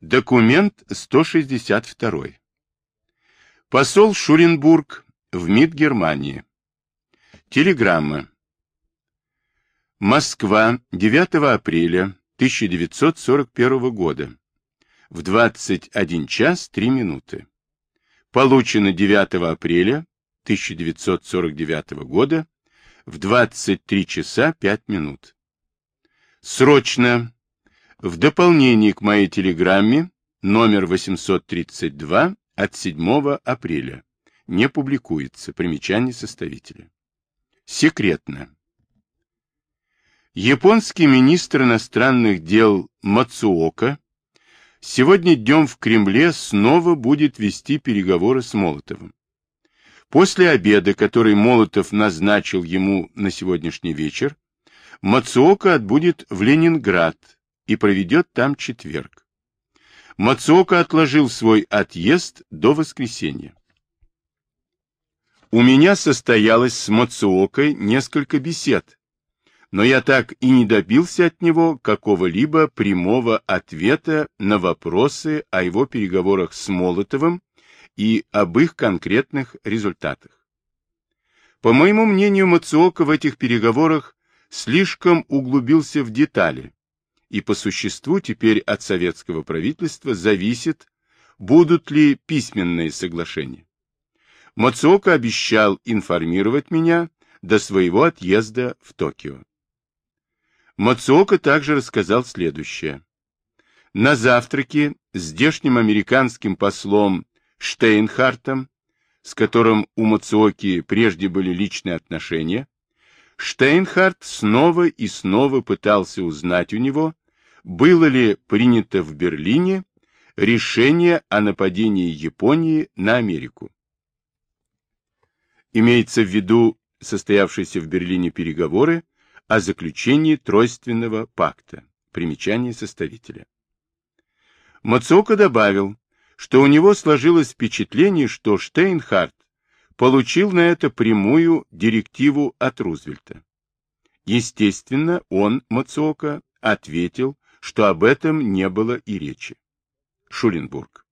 Документ 162. Посол Шуренбург в МИД Германии. Телеграмма. Москва, 9 апреля 1941 года. В 21 час 3 минуты. Получено 9 апреля 1949 года в 23 часа 5 минут. Срочно в дополнение к моей телеграмме номер 832 от 7 апреля. Не публикуется. Примечание составителя. Секретно. Японский министр иностранных дел Мацуока сегодня днем в Кремле снова будет вести переговоры с Молотовым. После обеда, который Молотов назначил ему на сегодняшний вечер, Мацуока отбудет в Ленинград, и проведет там четверг. Мацуока отложил свой отъезд до воскресенья. У меня состоялось с Мацуокой несколько бесед, но я так и не добился от него какого-либо прямого ответа на вопросы о его переговорах с Молотовым и об их конкретных результатах. По моему мнению, Мацуока в этих переговорах слишком углубился в детали, и по существу теперь от советского правительства зависит, будут ли письменные соглашения. Мацуока обещал информировать меня до своего отъезда в Токио. Мацуока также рассказал следующее. На завтраке с здешним американским послом Штейнхартом, с которым у Мацуоки прежде были личные отношения, Штейнхарт снова и снова пытался узнать у него, было ли принято в Берлине решение о нападении Японии на Америку. Имеется в виду состоявшиеся в Берлине переговоры о заключении Тройственного пакта. Примечание составителя. Мацока добавил, что у него сложилось впечатление, что Штейнхарт получил на это прямую директиву от Рузвельта. Естественно, он, Мацока, ответил, что об этом не было и речи. Шуленбург.